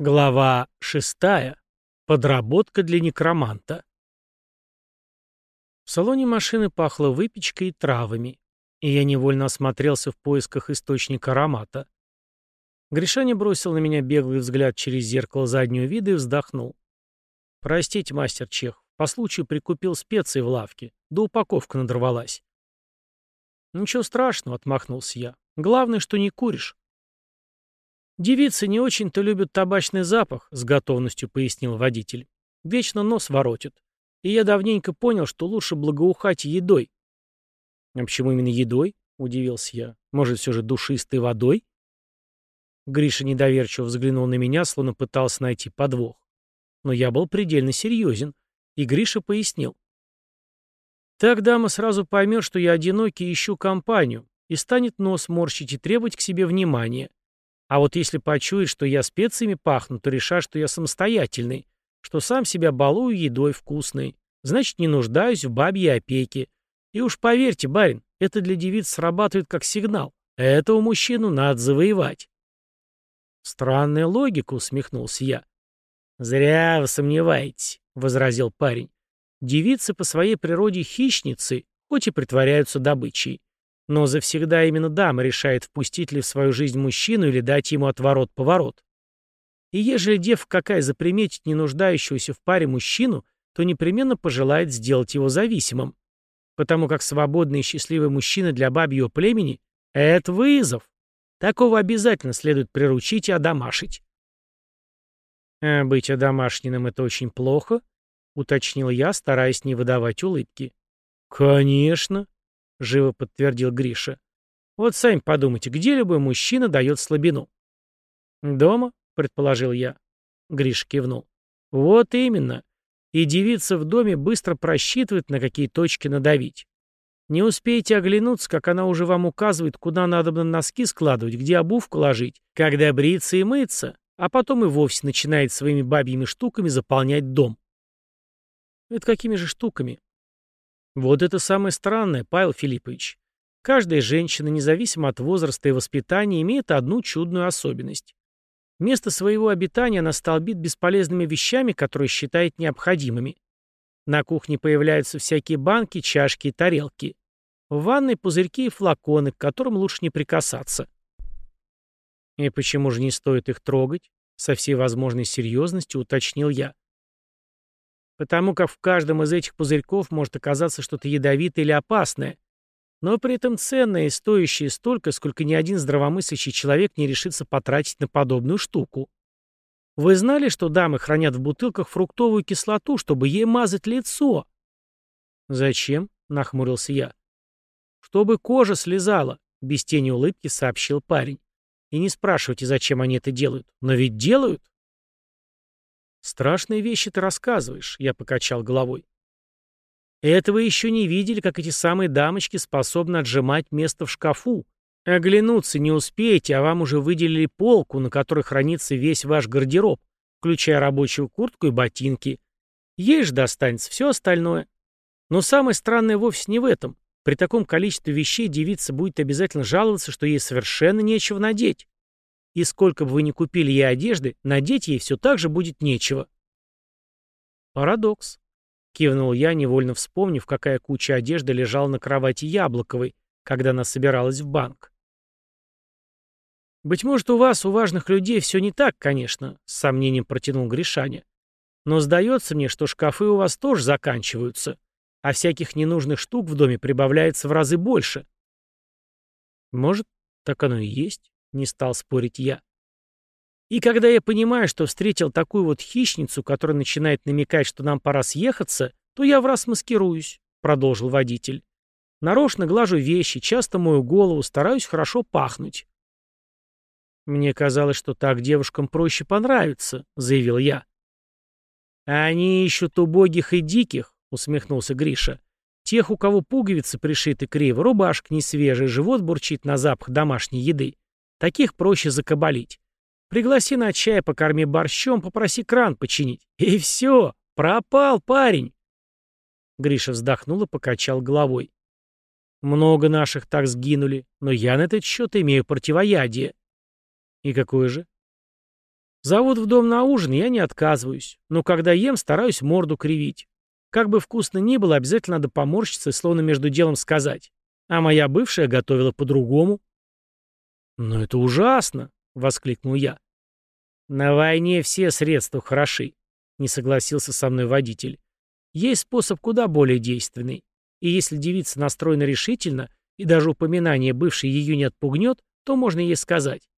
Глава шестая. Подработка для некроманта. В салоне машины пахло выпечкой и травами, и я невольно осмотрелся в поисках источника аромата. Гришаня бросил на меня беглый взгляд через зеркало заднего вида и вздохнул. «Простите, мастер Чех, по случаю прикупил специи в лавке, да упаковка надорвалась». «Ничего страшного», — отмахнулся я. «Главное, что не куришь». «Девицы не очень-то любят табачный запах», — с готовностью пояснил водитель. «Вечно нос воротит. И я давненько понял, что лучше благоухать едой». «А почему именно едой?» — удивился я. «Может, все же душистой водой?» Гриша недоверчиво взглянул на меня, словно пытался найти подвох. Но я был предельно серьезен, и Гриша пояснил. «Так дама сразу поймет, что я одинокий и ищу компанию, и станет нос морщить и требовать к себе внимания. А вот если почует, что я специями пахну, то решат, что я самостоятельный, что сам себя балую едой вкусной. Значит, не нуждаюсь в бабьей опеке. И уж поверьте, барин, это для девиц срабатывает как сигнал. Этого мужчину надо завоевать. Странная логика, усмехнулся я. Зря вы сомневаетесь, возразил парень. Девицы по своей природе хищницы, хоть и притворяются добычей. Но завсегда именно дама решает, впустить ли в свою жизнь мужчину или дать ему отворот-поворот. И ежели девка какая заприметит не нуждающегося в паре мужчину, то непременно пожелает сделать его зависимым. Потому как свободный и счастливый мужчина для бабьего племени — это вызов. Такого обязательно следует приручить и одомашить. «А быть одомашненным — это очень плохо?» — уточнил я, стараясь не выдавать улыбки. «Конечно!» — живо подтвердил Гриша. «Вот сами подумайте, где любой мужчина дает слабину?» «Дома», — предположил я. Гриша кивнул. «Вот именно. И девица в доме быстро просчитывает, на какие точки надавить. Не успеете оглянуться, как она уже вам указывает, куда надо на носки складывать, где обувку ложить, когда бриться и мыться, а потом и вовсе начинает своими бабьими штуками заполнять дом». «Это какими же штуками?» Вот это самое странное, Павел Филиппович. Каждая женщина, независимо от возраста и воспитания, имеет одну чудную особенность. Место своего обитания она столбит бесполезными вещами, которые считает необходимыми. На кухне появляются всякие банки, чашки и тарелки. В ванной пузырьки и флаконы, к которым лучше не прикасаться. И почему же не стоит их трогать? Со всей возможной серьезностью уточнил я потому как в каждом из этих пузырьков может оказаться что-то ядовитое или опасное, но при этом ценное и стоящее столько, сколько ни один здравомыслящий человек не решится потратить на подобную штуку. Вы знали, что дамы хранят в бутылках фруктовую кислоту, чтобы ей мазать лицо? Зачем? нахмурился я. Чтобы кожа слезала, без тени улыбки сообщил парень. И не спрашивайте, зачем они это делают. Но ведь делают. «Страшные вещи ты рассказываешь», — я покачал головой. «Это вы еще не видели, как эти самые дамочки способны отжимать место в шкафу. Оглянуться не успеете, а вам уже выделили полку, на которой хранится весь ваш гардероб, включая рабочую куртку и ботинки. Ей же достанется все остальное. Но самое странное вовсе не в этом. При таком количестве вещей девица будет обязательно жаловаться, что ей совершенно нечего надеть. И сколько бы вы ни купили ей одежды, надеть ей все так же будет нечего. Парадокс. Кивнул я, невольно вспомнив, какая куча одежды лежала на кровати Яблоковой, когда она собиралась в банк. «Быть может, у вас, у важных людей, все не так, конечно», — с сомнением протянул Гришаня. «Но сдается мне, что шкафы у вас тоже заканчиваются, а всяких ненужных штук в доме прибавляется в разы больше». «Может, так оно и есть?» Не стал спорить я. И когда я понимаю, что встретил такую вот хищницу, которая начинает намекать, что нам пора съехаться, то я в раз маскируюсь, продолжил водитель. Нарочно глажу вещи, часто мою голову, стараюсь хорошо пахнуть. Мне казалось, что так девушкам проще понравится, заявил я. Они ищут убогих и диких, усмехнулся Гриша. Тех, у кого пуговицы пришиты криво, рубашка не свежая, живот бурчит на запах домашней еды. Таких проще закабалить. Пригласи на чай, покорми борщом, попроси кран починить. И все, пропал парень. Гриша вздохнул и покачал головой. Много наших так сгинули, но я на этот счет имею противоядие. И какое же? Зовут в дом на ужин, я не отказываюсь. Но когда ем, стараюсь морду кривить. Как бы вкусно ни было, обязательно надо поморщиться и словно между делом сказать. А моя бывшая готовила по-другому. «Но это ужасно!» — воскликнул я. «На войне все средства хороши», — не согласился со мной водитель. «Есть способ куда более действенный. И если девица настроена решительно, и даже упоминание бывшей ее не отпугнет, то можно ей сказать.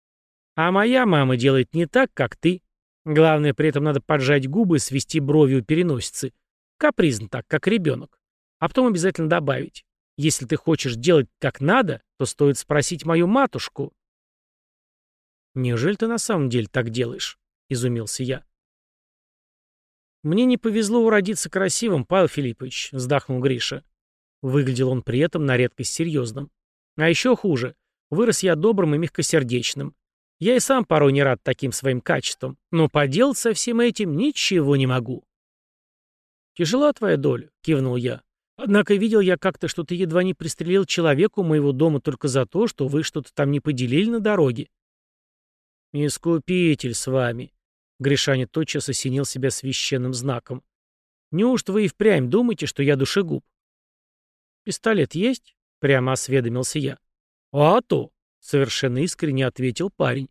А моя мама делает не так, как ты. Главное, при этом надо поджать губы и свести брови у переносицы. Капризно так, как ребенок. А потом обязательно добавить. Если ты хочешь делать как надо, то стоит спросить мою матушку. «Неужели ты на самом деле так делаешь?» — изумился я. «Мне не повезло уродиться красивым, Павел Филиппович», — вздохнул Гриша. Выглядел он при этом на редкость серьезным. «А еще хуже. Вырос я добрым и мягкосердечным. Я и сам порой не рад таким своим качествам, но поделать со всем этим ничего не могу». «Тяжела твоя доля», — кивнул я. «Однако видел я как-то, что ты едва не пристрелил человеку моего дома только за то, что вы что-то там не поделили на дороге». «Искупитель с вами», — Гришаня тотчас осенил себя священным знаком. «Неужто вы и впрямь думаете, что я душегуб?» «Пистолет есть?» — прямо осведомился я. «А то!» — совершенно искренне ответил парень.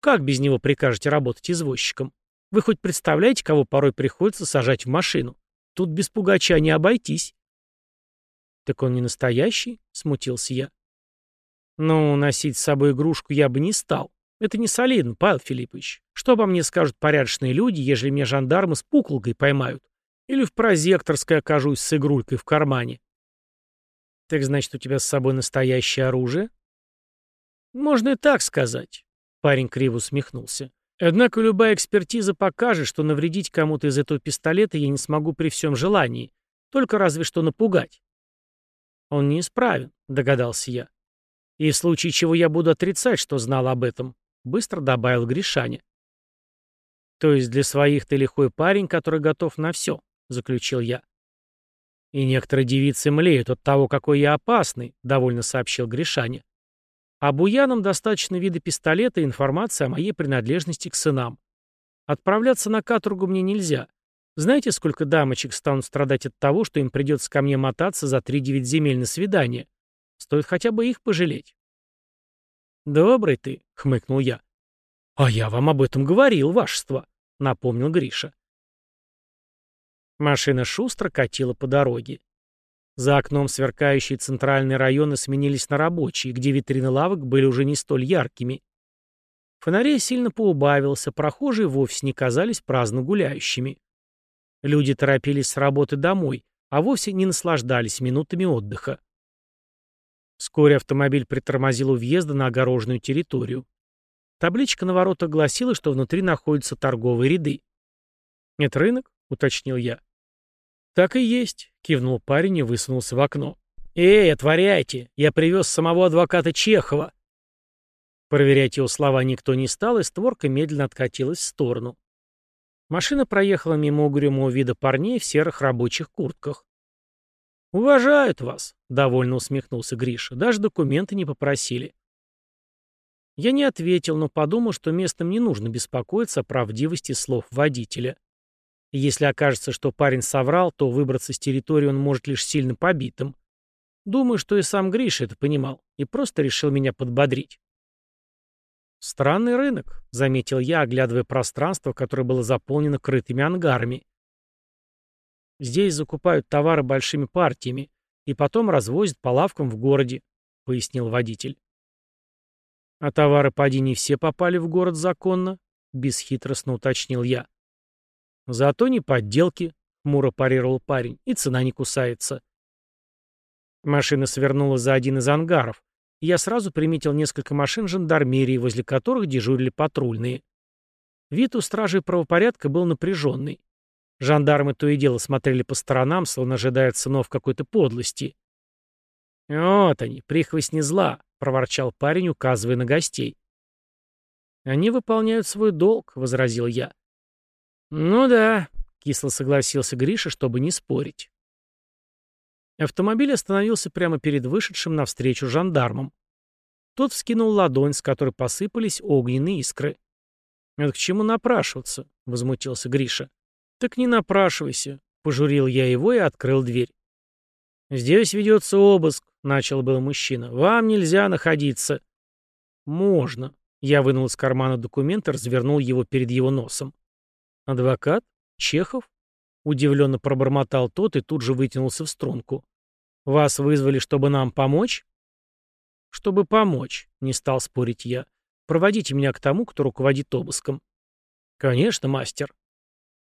«Как без него прикажете работать извозчиком? Вы хоть представляете, кого порой приходится сажать в машину? Тут без пугача не обойтись». «Так он не настоящий?» — смутился я. «Ну, носить с собой игрушку я бы не стал. Это не солидно, Павел Филиппович. Что обо мне скажут порядочные люди, ежели меня жандармы с пуколкой поймают? Или в прозекторской окажусь с игрулькой в кармане? Так значит, у тебя с собой настоящее оружие? Можно и так сказать. Парень криво усмехнулся. Однако любая экспертиза покажет, что навредить кому-то из этого пистолета я не смогу при всем желании. Только разве что напугать. Он неисправен, догадался я. И в случае чего я буду отрицать, что знал об этом. — быстро добавил Гришаня. «То есть для своих ты лихой парень, который готов на все», — заключил я. «И некоторые девицы млеют от того, какой я опасный», — довольно сообщил Гришаня. «А буянам достаточно вида пистолета и информации о моей принадлежности к сынам. Отправляться на каторгу мне нельзя. Знаете, сколько дамочек станут страдать от того, что им придется ко мне мотаться за три-девять земель на свидание? Стоит хотя бы их пожалеть». «Добрый ты», — хмыкнул я. «А я вам об этом говорил, вашество», — напомнил Гриша. Машина шустро катила по дороге. За окном сверкающие центральные районы сменились на рабочие, где витрины лавок были уже не столь яркими. Фонарей сильно поубавился, прохожие вовсе не казались праздно гуляющими. Люди торопились с работы домой, а вовсе не наслаждались минутами отдыха. Вскоре автомобиль притормозил у въезда на огороженную территорию. Табличка на воротах гласила, что внутри находятся торговые ряды. «Это рынок?» — уточнил я. «Так и есть», — кивнул парень и высунулся в окно. «Эй, отворяйте! Я привез самого адвоката Чехова!» Проверять его слова никто не стал, и створка медленно откатилась в сторону. Машина проехала мимо угрюмого вида парней в серых рабочих куртках. «Уважают вас», — довольно усмехнулся Гриша. «Даже документы не попросили». Я не ответил, но подумал, что местным не нужно беспокоиться о правдивости слов водителя. если окажется, что парень соврал, то выбраться с территории он может лишь сильно побитым. Думаю, что и сам Гриша это понимал и просто решил меня подбодрить. «Странный рынок», — заметил я, оглядывая пространство, которое было заполнено крытыми ангарами. Здесь закупают товары большими партиями и потом развозят по лавкам в городе», — пояснил водитель. «А товары, поди, не все попали в город законно?» — бесхитростно уточнил я. «Зато не подделки», — хмуро парировал парень, — «и цена не кусается». Машина свернула за один из ангаров, и я сразу приметил несколько машин жандармерии, возле которых дежурили патрульные. Вид у стражей правопорядка был напряженный. Жандармы то и дело смотрели по сторонам, словно ожидая сынов какой-то подлости. «Вот они, прихвостни зла», — проворчал парень, указывая на гостей. «Они выполняют свой долг», — возразил я. «Ну да», — кисло согласился Гриша, чтобы не спорить. Автомобиль остановился прямо перед вышедшим навстречу жандармом. Тот вскинул ладонь, с которой посыпались огненные искры. «Это к чему напрашиваться?» — возмутился Гриша. «Так не напрашивайся», — пожурил я его и открыл дверь. «Здесь ведется обыск», — начал был мужчина. «Вам нельзя находиться». «Можно». Я вынул из кармана документ и развернул его перед его носом. «Адвокат? Чехов?» Удивленно пробормотал тот и тут же вытянулся в струнку. «Вас вызвали, чтобы нам помочь?» «Чтобы помочь», — не стал спорить я. «Проводите меня к тому, кто руководит обыском». «Конечно, мастер».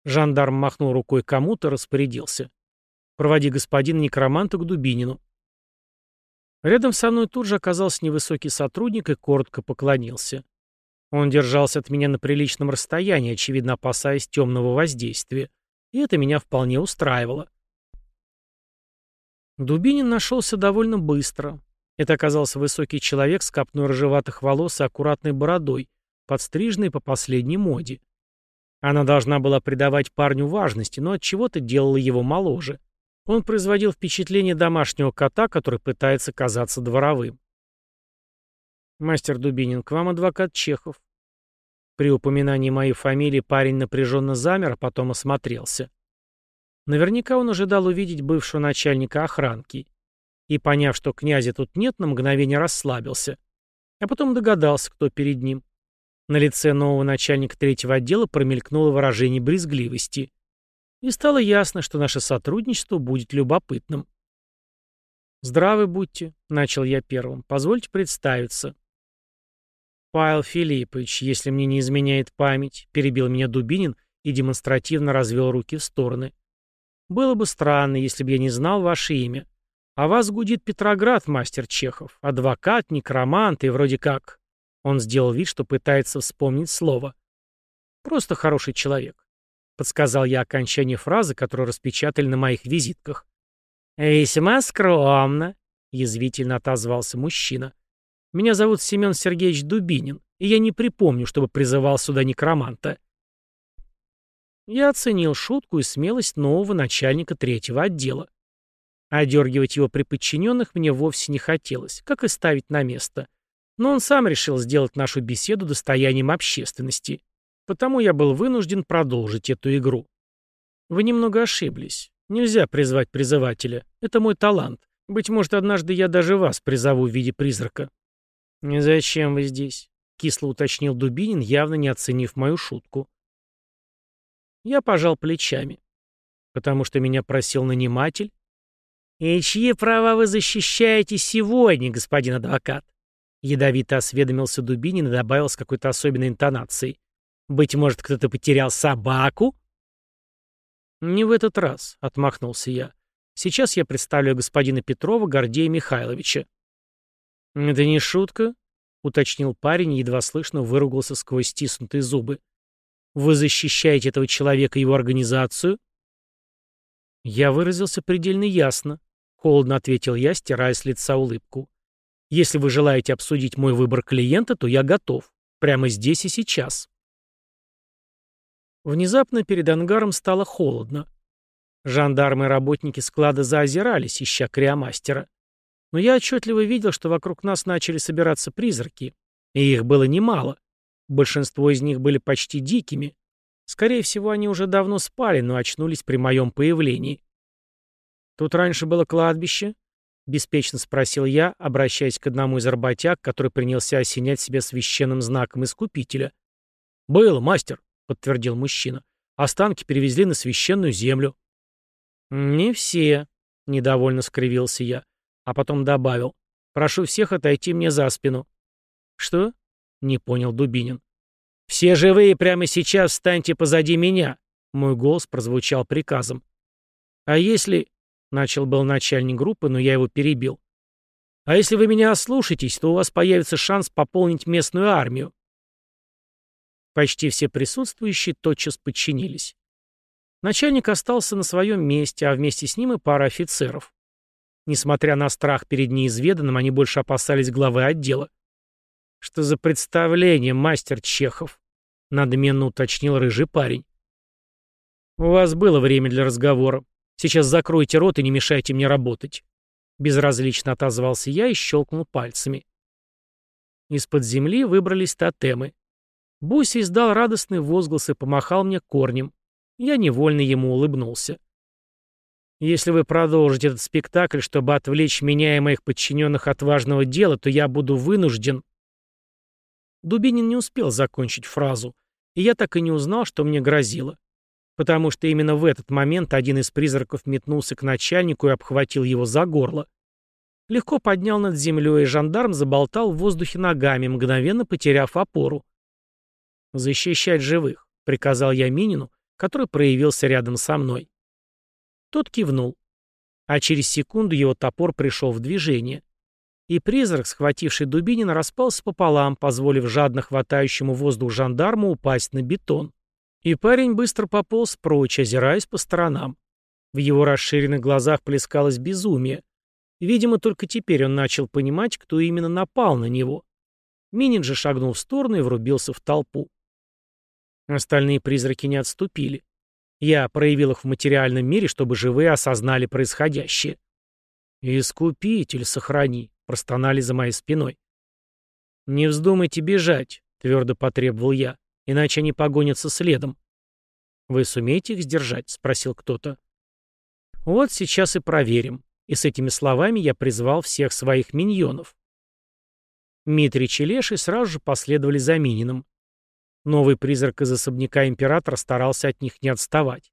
Жандарм махнул рукой кому-то, распорядился. «Проводи господина некроманта к Дубинину». Рядом со мной тут же оказался невысокий сотрудник и коротко поклонился. Он держался от меня на приличном расстоянии, очевидно опасаясь темного воздействия, и это меня вполне устраивало. Дубинин нашелся довольно быстро. Это оказался высокий человек с копной рыжеватых волос и аккуратной бородой, подстриженной по последней моде. Она должна была придавать парню важности, но от чего то делала его моложе. Он производил впечатление домашнего кота, который пытается казаться дворовым. «Мастер Дубинин, к вам адвокат Чехов». При упоминании моей фамилии парень напряженно замер, а потом осмотрелся. Наверняка он ожидал увидеть бывшего начальника охранки и, поняв, что князя тут нет, на мгновение расслабился. А потом догадался, кто перед ним. На лице нового начальника третьего отдела промелькнуло выражение брезгливости. И стало ясно, что наше сотрудничество будет любопытным. «Здравы будьте», — начал я первым. «Позвольте представиться». «Павел Филиппович, если мне не изменяет память», — перебил меня Дубинин и демонстративно развел руки в стороны. «Было бы странно, если бы я не знал ваше имя. А вас гудит Петроград, мастер Чехов. Адвокат, некромант и вроде как... Он сделал вид, что пытается вспомнить слово. Просто хороший человек. Подсказал я окончание фразы, которую распечатали на моих визитках. «Весьма скромно», — язвительно отозвался мужчина. «Меня зовут Семен Сергеевич Дубинин, и я не припомню, чтобы призывал сюда некроманта». Я оценил шутку и смелость нового начальника третьего отдела. Одергивать его при подчиненных мне вовсе не хотелось, как и ставить на место. Но он сам решил сделать нашу беседу достоянием общественности. Потому я был вынужден продолжить эту игру. Вы немного ошиблись. Нельзя призвать призывателя. Это мой талант. Быть может, однажды я даже вас призову в виде призрака. «Зачем вы здесь?» — кисло уточнил Дубинин, явно не оценив мою шутку. Я пожал плечами. «Потому что меня просил наниматель, «И чьи права вы защищаете сегодня, господин адвокат?» Ядовито осведомился Дубинин и добавил с какой-то особенной интонацией. «Быть может, кто-то потерял собаку?» «Не в этот раз», — отмахнулся я. «Сейчас я представляю господина Петрова Гордея Михайловича». «Это не шутка?» — уточнил парень и едва слышно выругался сквозь стиснутые зубы. «Вы защищаете этого человека и его организацию?» Я выразился предельно ясно. Холодно ответил я, стирая с лица улыбку. Если вы желаете обсудить мой выбор клиента, то я готов. Прямо здесь и сейчас. Внезапно перед ангаром стало холодно. Жандармы и работники склада заозирались, ища криомастера. Но я отчетливо видел, что вокруг нас начали собираться призраки. И их было немало. Большинство из них были почти дикими. Скорее всего, они уже давно спали, но очнулись при моем появлении. «Тут раньше было кладбище?» — беспечно спросил я, обращаясь к одному из работяг, который принялся осенять себя священным знаком Искупителя. «Было, мастер», — подтвердил мужчина. «Останки перевезли на священную землю». «Не все», — недовольно скривился я, а потом добавил. «Прошу всех отойти мне за спину». «Что?» — не понял Дубинин. «Все живые прямо сейчас встаньте позади меня», — мой голос прозвучал приказом. «А если...» Начал был начальник группы, но я его перебил. А если вы меня ослушаетесь, то у вас появится шанс пополнить местную армию. Почти все присутствующие тотчас подчинились. Начальник остался на своем месте, а вместе с ним и пара офицеров. Несмотря на страх перед неизведанным, они больше опасались главы отдела. «Что за представление, мастер Чехов?» — надменно уточнил рыжий парень. «У вас было время для разговора», Сейчас закройте рот и не мешайте мне работать. Безразлично отозвался я и щелкнул пальцами. Из-под земли выбрались тотемы. Буси издал радостный возглас и помахал мне корнем. Я невольно ему улыбнулся. Если вы продолжите этот спектакль, чтобы отвлечь меня и моих подчиненных от важного дела, то я буду вынужден... Дубинин не успел закончить фразу, и я так и не узнал, что мне грозило. Потому что именно в этот момент один из призраков метнулся к начальнику и обхватил его за горло. Легко поднял над землей, и жандарм заболтал в воздухе ногами, мгновенно потеряв опору. «Защищать живых», — приказал я Минину, который проявился рядом со мной. Тот кивнул. А через секунду его топор пришел в движение. И призрак, схвативший Дубинина, распался пополам, позволив жадно хватающему воздух жандарму упасть на бетон. И парень быстро пополз прочь, озираясь по сторонам. В его расширенных глазах плескалось безумие. Видимо, только теперь он начал понимать, кто именно напал на него. Минин же шагнул в сторону и врубился в толпу. Остальные призраки не отступили. Я проявил их в материальном мире, чтобы живые осознали происходящее. «Искупитель, сохрани», — простонали за моей спиной. «Не вздумайте бежать», — твердо потребовал я, — «иначе они погонятся следом». «Вы сумеете их сдержать?» — спросил кто-то. «Вот сейчас и проверим». И с этими словами я призвал всех своих миньонов. Митрич и Леший сразу же последовали за Мининым. Новый призрак из особняка императора старался от них не отставать.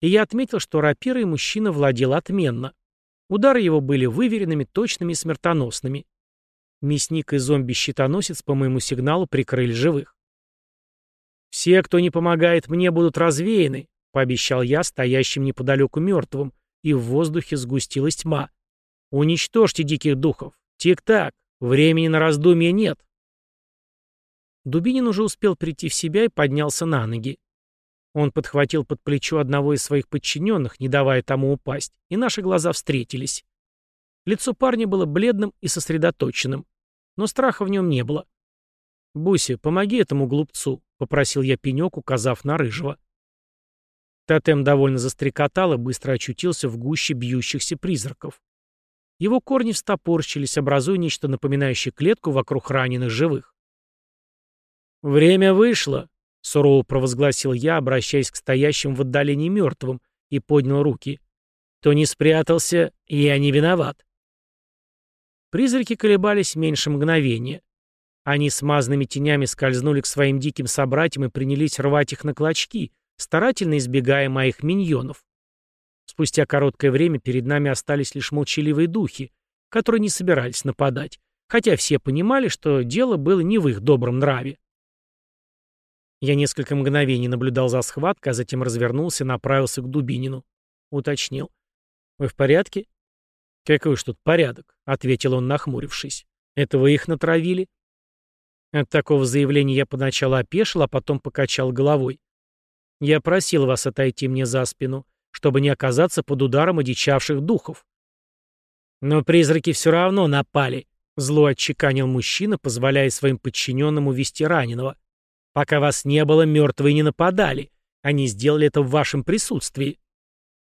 И я отметил, что рапирой мужчина владел отменно. Удары его были выверенными, точными и смертоносными. Мясник и зомби-щитоносец по моему сигналу прикрыли живых. «Все, кто не помогает мне, будут развеяны», — пообещал я стоящим неподалеку мертвым, и в воздухе сгустилась тьма. «Уничтожьте диких духов! Тик-так! Времени на раздумье нет!» Дубинин уже успел прийти в себя и поднялся на ноги. Он подхватил под плечо одного из своих подчиненных, не давая тому упасть, и наши глаза встретились. Лицо парня было бледным и сосредоточенным, но страха в нем не было. «Буси, помоги этому глупцу», — попросил я пенек, указав на рыжего. Тотем довольно застрекотал и быстро очутился в гуще бьющихся призраков. Его корни встопорщились, образуя нечто напоминающее клетку вокруг раненых живых. «Время вышло», — сурово провозгласил я, обращаясь к стоящим в отдалении мертвым, и поднял руки. «Кто не спрятался, я не виноват». Призраки колебались меньше мгновения. Они смазанными тенями скользнули к своим диким собратьям и принялись рвать их на клочки, старательно избегая моих миньонов. Спустя короткое время перед нами остались лишь молчаливые духи, которые не собирались нападать, хотя все понимали, что дело было не в их добром нраве. Я несколько мгновений наблюдал за схваткой, а затем развернулся и направился к Дубинину. Уточнил. «Вы в порядке?» «Какой ж тут порядок?» — ответил он, нахмурившись. «Это вы их натравили?» От такого заявления я поначалу опешил, а потом покачал головой. «Я просил вас отойти мне за спину, чтобы не оказаться под ударом одичавших духов». «Но призраки все равно напали», — зло отчеканил мужчина, позволяя своим подчиненным увести раненого. Пока вас не было, мертвые не нападали. Они сделали это в вашем присутствии.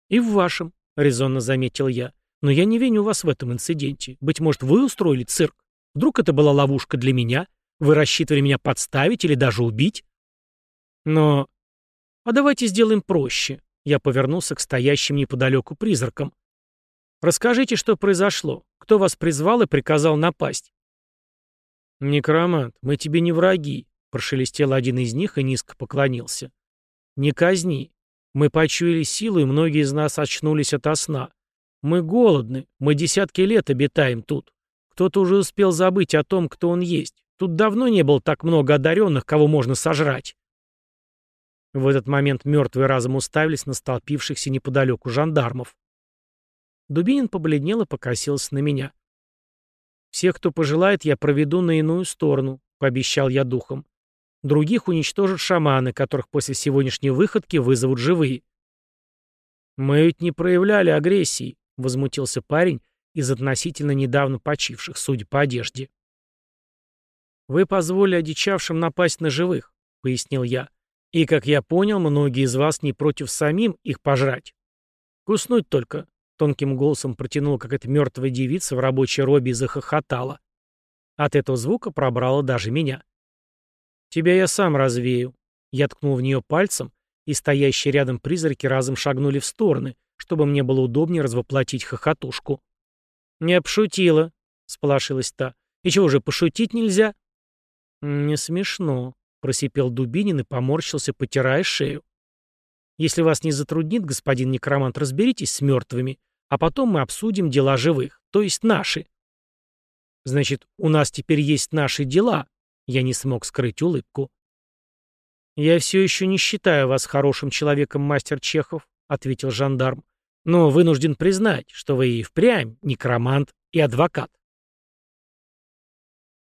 И в вашем, резонно заметил я. Но я не виню вас в этом инциденте. Быть может, вы устроили цирк? Вдруг это была ловушка для меня? Вы рассчитывали меня подставить или даже убить? Но... А давайте сделаем проще. Я повернулся к стоящим неподалеку призракам. Расскажите, что произошло. Кто вас призвал и приказал напасть? Некромант, мы тебе не враги. Прошелестел один из них и низко поклонился. «Не казни. Мы почуяли силу, и многие из нас очнулись ото сна. Мы голодны, мы десятки лет обитаем тут. Кто-то уже успел забыть о том, кто он есть. Тут давно не было так много одаренных, кого можно сожрать». В этот момент мертвые разом уставились на столпившихся неподалеку жандармов. Дубинин побледнел и покосился на меня. «Всех, кто пожелает, я проведу на иную сторону», — пообещал я духом. Других уничтожат шаманы, которых после сегодняшней выходки вызовут живые. «Мы ведь не проявляли агрессии», — возмутился парень из относительно недавно почивших, судя по одежде. «Вы позволили одичавшим напасть на живых», — пояснил я. «И, как я понял, многие из вас не против самим их пожрать. Куснуть только», — тонким голосом протянула какая-то мертвая девица в рабочей робе и захохотала. От этого звука пробрало даже меня. Тебя я сам развею. Я ткнул в нее пальцем, и стоящие рядом призраки разом шагнули в стороны, чтобы мне было удобнее развоплотить хохотушку. «Не обшутила», — сполошилась та. «И чего же, пошутить нельзя?» «Не смешно», — просипел Дубинин и поморщился, потирая шею. «Если вас не затруднит, господин некромант, разберитесь с мертвыми, а потом мы обсудим дела живых, то есть наши». «Значит, у нас теперь есть наши дела?» Я не смог скрыть улыбку. «Я все еще не считаю вас хорошим человеком, мастер Чехов», — ответил жандарм. «но вынужден признать, что вы и впрямь некромант и адвокат».